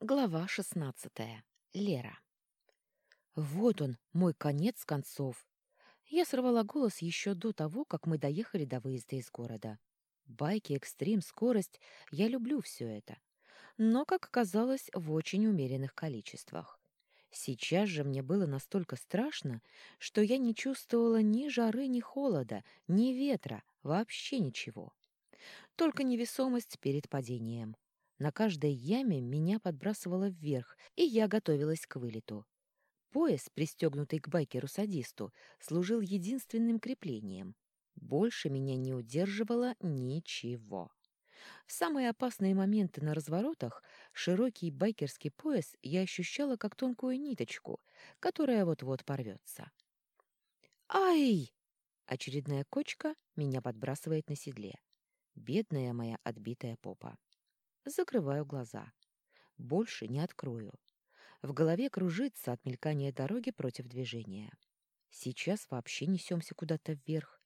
Глава шестнадцатая. Лера. Вот он, мой конец концов. Я сорвала голос еще до того, как мы доехали до выезда из города. Байки, экстрим, скорость — я люблю все это. Но, как оказалось, в очень умеренных количествах. Сейчас же мне было настолько страшно, что я не чувствовала ни жары, ни холода, ни ветра, вообще ничего. Только невесомость перед падением — на каждой яме меня подбрасывало вверх, и я готовилась к вылету. Пояс, пристегнутый к байкеру-садисту, служил единственным креплением. Больше меня не удерживало ничего. В самые опасные моменты на разворотах широкий байкерский пояс я ощущала как тонкую ниточку, которая вот-вот порвется. «Ай!» Очередная кочка меня подбрасывает на седле. Бедная моя отбитая попа. Закрываю глаза. Больше не открою. В голове кружится от мелькания дороги против движения. Сейчас вообще несемся куда-то вверх.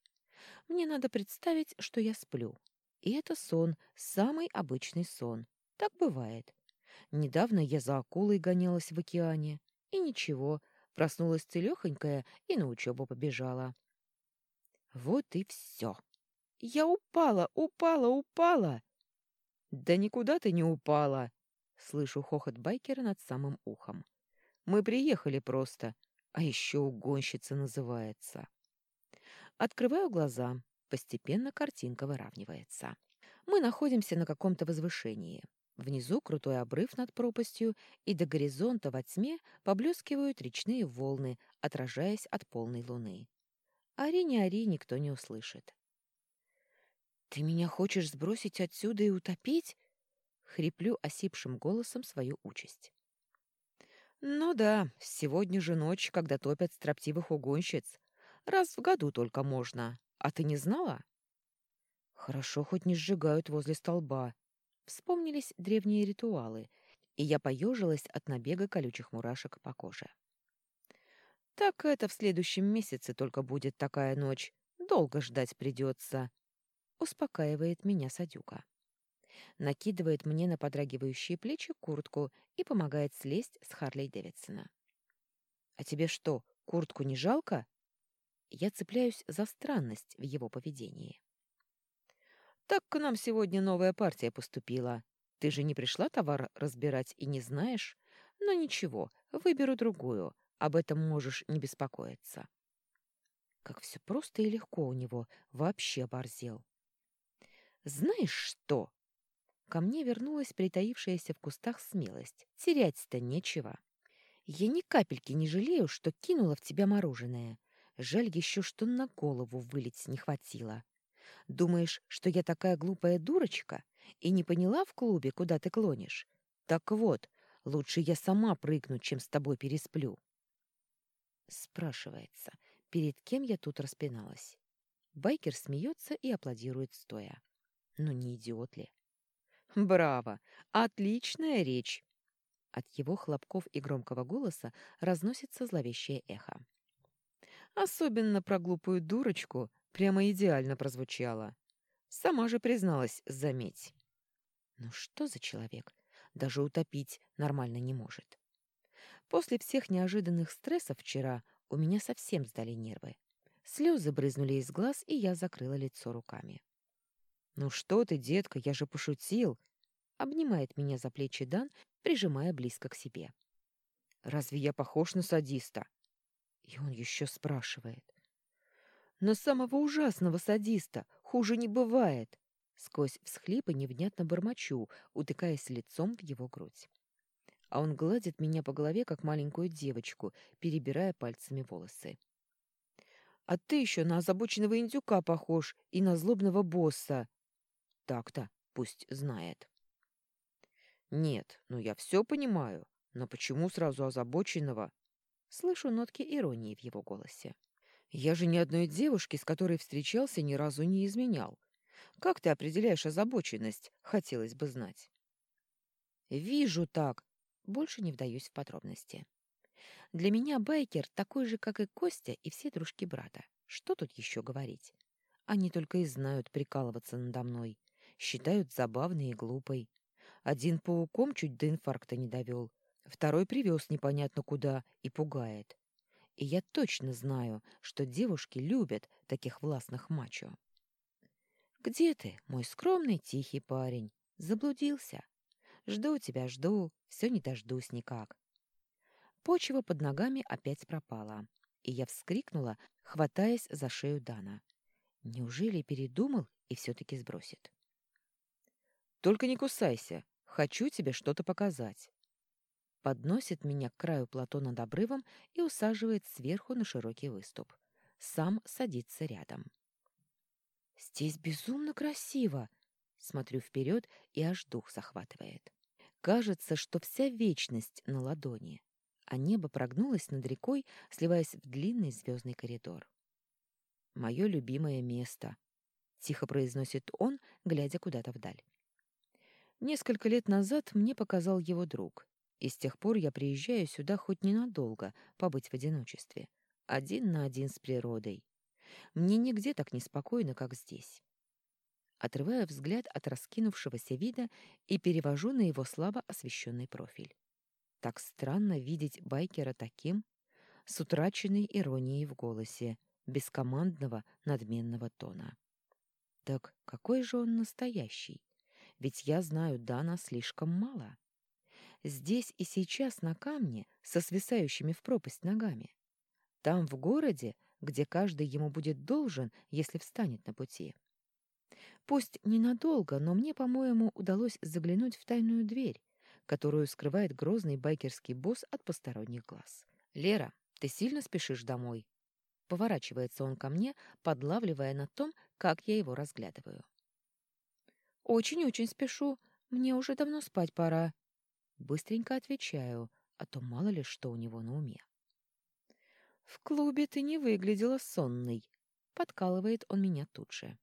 Мне надо представить, что я сплю. И это сон, самый обычный сон. Так бывает. Недавно я за акулой гонялась в океане. И ничего, проснулась целехонькая и на учебу побежала. Вот и все. Я упала, упала, упала. «Да никуда ты не упала!» — слышу хохот байкера над самым ухом. «Мы приехали просто, а еще угонщица называется». Открываю глаза. Постепенно картинка выравнивается. Мы находимся на каком-то возвышении. Внизу крутой обрыв над пропастью, и до горизонта во тьме поблескивают речные волны, отражаясь от полной луны. Ори не ори, никто не услышит. «Ты меня хочешь сбросить отсюда и утопить?» Хриплю осипшим голосом свою участь. «Ну да, сегодня же ночь, когда топят строптивых угонщиц. Раз в году только можно. А ты не знала?» «Хорошо, хоть не сжигают возле столба». Вспомнились древние ритуалы, и я поежилась от набега колючих мурашек по коже. «Так это в следующем месяце только будет такая ночь. Долго ждать придется», успокаивает меня Садюка. Накидывает мне на подрагивающие плечи куртку и помогает слезть с Харлей Дэвидсона. «А тебе что, куртку не жалко?» Я цепляюсь за странность в его поведении. «Так к нам сегодня новая партия поступила. Ты же не пришла товар разбирать и не знаешь? Но ничего, выберу другую. Об этом можешь не беспокоиться». Как все просто и легко у него, вообще борзел. «Знаешь что?» Ко мне вернулась притаившаяся в кустах смелость. Терять-то нечего. Я ни капельки не жалею, что кинула в тебя мороженое. Жаль еще, что на голову вылить не хватило. Думаешь, что я такая глупая дурочка и не поняла в клубе, куда ты клонишь? Так вот, лучше я сама прыгну, чем с тобой пересплю. Спрашивается, перед кем я тут распиналась? Байкер смеется и аплодирует стоя. Ну не идиот ли? Браво! Отличная речь! От его хлопков и громкого голоса разносится зловещее эхо. Особенно про глупую дурочку прямо идеально прозвучало. Сама же призналась, заметь. Ну что за человек? Даже утопить нормально не может. После всех неожиданных стрессов вчера у меня совсем сдали нервы. Слезы брызнули из глаз, и я закрыла лицо руками. «Ну что ты, детка, я же пошутил!» Обнимает меня за плечи Дан, прижимая близко к себе. «Разве я похож на садиста?» И он еще спрашивает. «На самого ужасного садиста! Хуже не бывает!» Сквозь всхлипы невнятно бормочу, утыкаясь лицом в его грудь. А он гладит меня по голове, как маленькую девочку, перебирая пальцами волосы. «А ты еще на озабоченного индюка похож и на злобного босса!» Так-то, пусть знает. Нет, ну я все понимаю, но почему сразу озабоченного? Слышу нотки иронии в его голосе. Я же ни одной девушки, с которой встречался, ни разу не изменял. Как ты определяешь озабоченность, хотелось бы знать. Вижу так. Больше не вдаюсь в подробности. Для меня байкер такой же, как и Костя и все дружки брата. Что тут еще говорить? Они только и знают прикалываться надо мной считают забавной и глупой. Один пауком чуть до инфаркта не довел, второй привез непонятно куда и пугает. И я точно знаю, что девушки любят таких властных мачо. «Где ты, мой скромный тихий парень? Заблудился? Жду тебя, жду, все не дождусь никак». Почва под ногами опять пропала, и я вскрикнула, хватаясь за шею Дана. Неужели передумал и все-таки сбросит? «Только не кусайся, хочу тебе что-то показать» подносит меня к краю плато над обрывом и усаживает сверху на широкий выступ. Сам садится рядом. «Здесь безумно красиво!» Смотрю вперед и аж дух захватывает. Кажется, что вся вечность на ладони, а небо прогнулось над рекой, сливаясь в длинный звездный коридор. «Мое любимое место», — тихо произносит он, глядя куда-то вдаль. Несколько лет назад мне показал его друг, и с тех пор я приезжаю сюда хоть ненадолго, побыть в одиночестве, один на один с природой. Мне нигде так неспокойно, как здесь. Отрываю взгляд от раскинувшегося вида и перевожу на его слабо освещенный профиль. Так странно видеть байкера таким, с утраченной иронией в голосе, без командного надменного тона. Так какой же он настоящий? Ведь я знаю Дана слишком мало здесь и сейчас на камне со свисающими в пропасть ногами. Там, в городе, где каждый ему будет должен, если встанет на пути. Пусть ненадолго, но мне, по-моему, удалось заглянуть в тайную дверь, которую скрывает грозный байкерский босс от посторонних глаз. «Лера, ты сильно спешишь домой?» Поворачивается он ко мне, подлавливая на том, как я его разглядываю. «Очень-очень спешу. Мне уже давно спать пора», Быстренько отвечаю, а то мало ли что у него на уме. «В клубе ты не выглядела сонной», — подкалывает он меня тут же.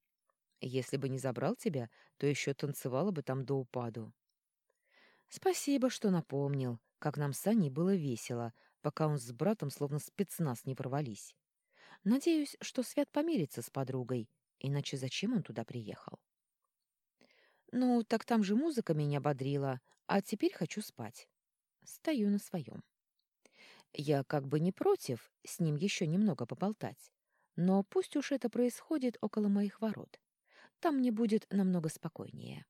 «Если бы не забрал тебя, то еще танцевала бы там до упаду». «Спасибо, что напомнил, как нам с Аней было весело, пока он с братом словно спецназ не провались. Надеюсь, что Свят помирится с подругой, иначе зачем он туда приехал?» «Ну, так там же музыка меня бодрила, а теперь хочу спать. Стою на своем. Я как бы не против с ним еще немного поболтать, но пусть уж это происходит около моих ворот. Там мне будет намного спокойнее.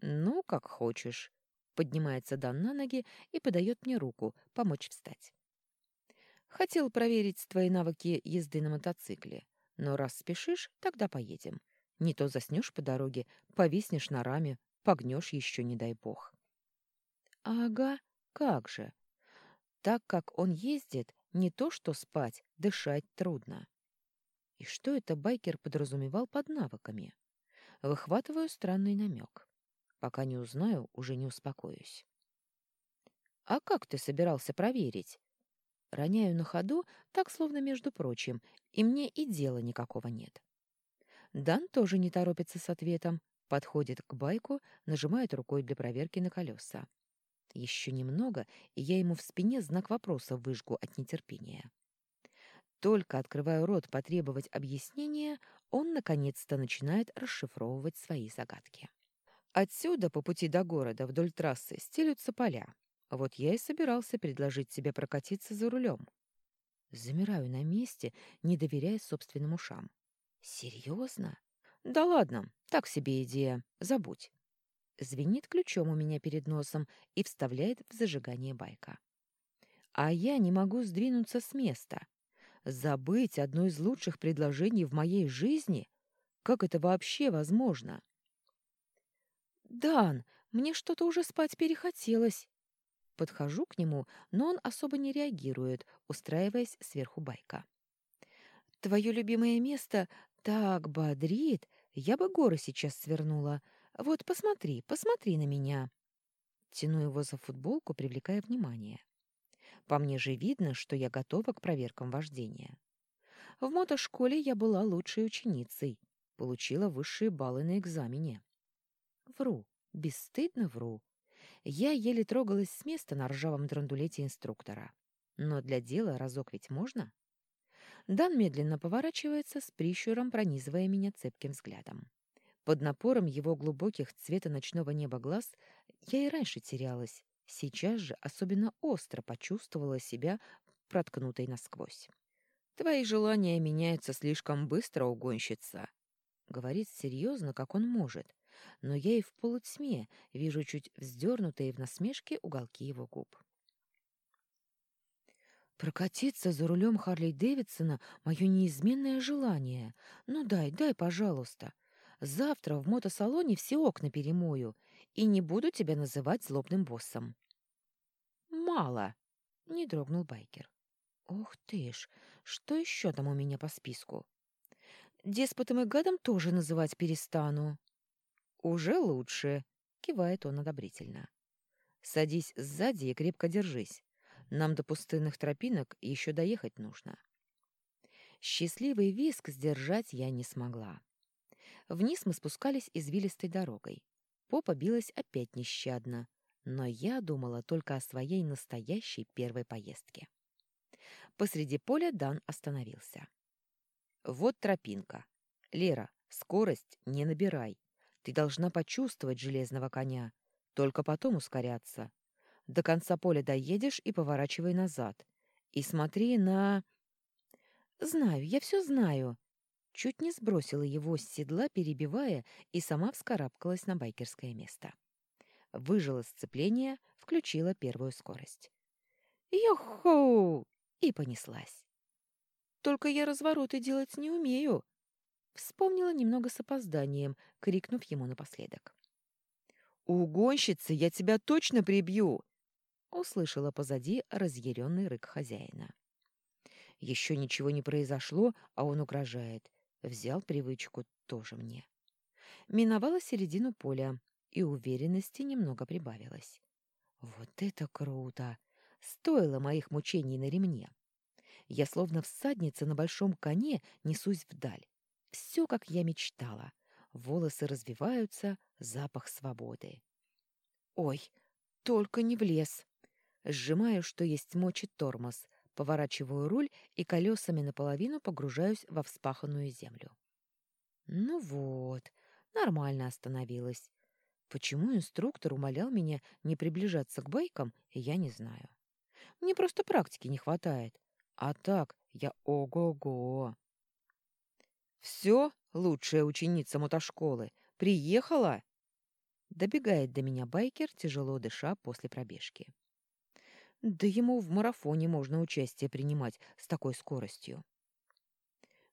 «Ну, как хочешь», — поднимается Дан на ноги и подает мне руку, помочь встать. «Хотел проверить твои навыки езды на мотоцикле, но раз спешишь, тогда поедем. Не то заснешь по дороге, повиснешь на раме, Погнешь еще, не дай бог. Ага, как же. Так как он ездит, не то что спать, дышать трудно. И что это байкер подразумевал под навыками? Выхватываю странный намек. Пока не узнаю, уже не успокоюсь. «А как ты собирался проверить?» Роняю на ходу, так словно между прочим, и мне и дела никакого нет. Дан тоже не торопится с ответом, Подходит к байку, нажимает рукой для проверки на колеса. Еще немного, и я ему в спине знак вопроса выжгу от нетерпения. Только открываю рот потребовать объяснения, он наконец-то начинает расшифровывать свои загадки. Отсюда, по пути до города, вдоль трассы, стелются поля. Вот я и собирался предложить тебе прокатиться за рулем. Замираю на месте, не доверяя собственным ушам. Серьезно? Да ладно, так себе идея. Забудь. Звенит ключом у меня перед носом и вставляет в зажигание байка. А я не могу сдвинуться с места. Забыть одно из лучших предложений в моей жизни? Как это вообще возможно? «Дан, мне что-то уже спать перехотелось». Подхожу к нему, но он особо не реагирует, устраиваясь сверху байка. «Твое любимое место так бодрит, я бы горы сейчас свернула. Вот посмотри, посмотри на меня. Тяну его за футболку, привлекая внимание. По мне же видно, что я готова к проверкам вождения. В мотошколе я была лучшей ученицей, получила высшие баллы на экзамене. Вру, бесстыдно вру. Я еле трогалась с места на ржавом драндулете инструктора. Но для дела разок ведь можно? Дан медленно поворачивается с прищуром, пронизывая меня цепким взглядом. Под напором его глубоких цвета ночного неба глаз я и раньше терялась, сейчас же особенно остро почувствовала себя проткнутой насквозь. «Твои желания меняются слишком быстро, угонщица», — говорит серьезно, как он может, но я и в полутьме вижу чуть вздернутые в насмешке уголки его губ. Прокатиться за рулем Харли Дэвидсона — мое неизменное желание. Ну дай, дай, пожалуйста. Завтра в мотосалоне все окна перемою и не буду тебя называть злобным боссом. Мало, — не дрогнул байкер. Ох ты ж, что еще там у меня по списку? Деспотом и гадом тоже называть перестану. Уже лучше, — кивает он одобрительно. Садись сзади и крепко держись. Нам до пустынных тропинок еще доехать нужно. Счастливый виск сдержать я не смогла. Вниз мы спускались извилистой дорогой. Попа билась опять нещадно, но я думала только о своей настоящей первой поездке. Посреди поля Дан остановился. «Вот тропинка. Лера, скорость не набирай. Ты должна почувствовать железного коня, только потом ускоряться. До конца поля доедешь и поворачивай назад. И смотри на... Знаю, я все знаю. Чуть не сбросила его с седла, перебивая, и сама вскарабкалась на байкерское место. Выжила сцепление, включила первую скорость. «Йо-хоу!» и понеслась. «Только я развороты делать не умею!» Вспомнила немного с опозданием, крикнув ему напоследок. «Угонщица, я тебя точно прибью!» Услышала позади разъяренный рык хозяина. Еще ничего не произошло, а он угрожает. Взял привычку тоже мне. Миновала середину поля, и уверенности немного прибавилось. Вот это круто! Стоило моих мучений на ремне. Я словно всадница на большом коне несусь вдаль. Все, как я мечтала. Волосы развиваются, запах свободы. Ой, только не в лес. Сжимаю, что есть мочи тормоз, поворачиваю руль и колесами наполовину погружаюсь во вспаханную землю. Ну вот, нормально остановилась. Почему инструктор умолял меня не приближаться к байкам, я не знаю. Мне просто практики не хватает. А так я ого-го. Все, лучшая ученица мотошколы, приехала? Добегает до меня байкер, тяжело дыша после пробежки. Да ему в марафоне можно участие принимать с такой скоростью.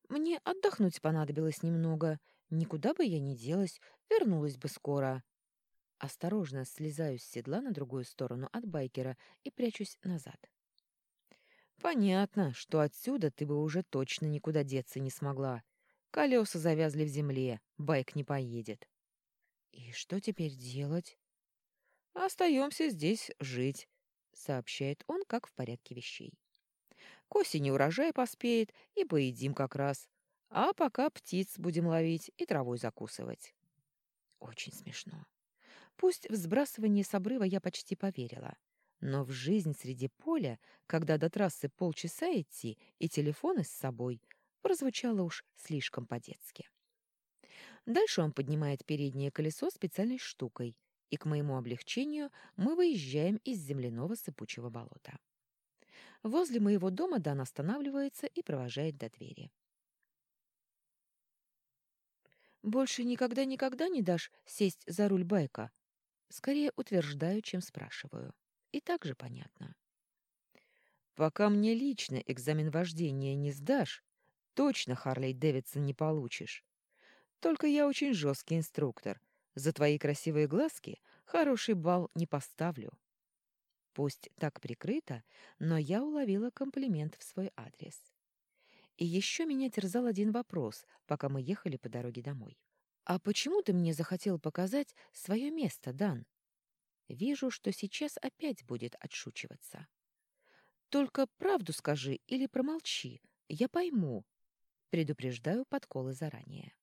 Мне отдохнуть понадобилось немного. Никуда бы я не делась, вернулась бы скоро. Осторожно слезаю с седла на другую сторону от байкера и прячусь назад. Понятно, что отсюда ты бы уже точно никуда деться не смогла. Колеса завязли в земле, байк не поедет. И что теперь делать? Остаемся здесь жить сообщает он, как в порядке вещей. К осени урожай поспеет, и поедим как раз. А пока птиц будем ловить и травой закусывать. Очень смешно. Пусть в сбрасывание с обрыва я почти поверила. Но в жизнь среди поля, когда до трассы полчаса идти и телефоны с собой, прозвучало уж слишком по-детски. Дальше он поднимает переднее колесо специальной штукой — и к моему облегчению мы выезжаем из земляного сыпучего болота. Возле моего дома Дан останавливается и провожает до двери. «Больше никогда-никогда не дашь сесть за руль байка?» Скорее утверждаю, чем спрашиваю. И так же понятно. «Пока мне лично экзамен вождения не сдашь, точно Харлей Дэвидсон не получишь. Только я очень жесткий инструктор, за твои красивые глазки хороший бал не поставлю. Пусть так прикрыто, но я уловила комплимент в свой адрес. И еще меня терзал один вопрос, пока мы ехали по дороге домой. «А почему ты мне захотел показать свое место, Дан?» Вижу, что сейчас опять будет отшучиваться. «Только правду скажи или промолчи, я пойму», предупреждаю подколы заранее.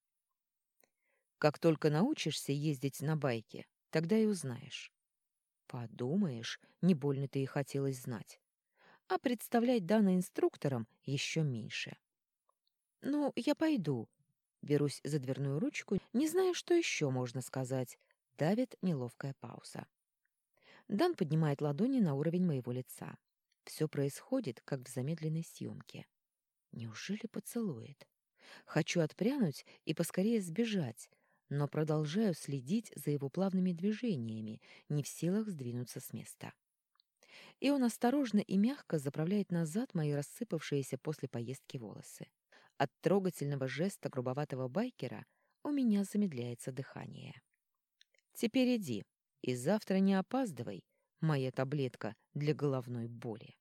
Как только научишься ездить на байке, тогда и узнаешь. Подумаешь, не больно-то и хотелось знать. А представлять Дана инструктором еще меньше. «Ну, я пойду», — Берусь за дверную ручку, не зная, что еще можно сказать. Давит неловкая пауза. Дан поднимает ладони на уровень моего лица. Все происходит, как в замедленной съемке. Неужели поцелует? Хочу отпрянуть и поскорее сбежать, но продолжаю следить за его плавными движениями, не в силах сдвинуться с места. И он осторожно и мягко заправляет назад мои рассыпавшиеся после поездки волосы. От трогательного жеста грубоватого байкера у меня замедляется дыхание. «Теперь иди, и завтра не опаздывай, моя таблетка для головной боли».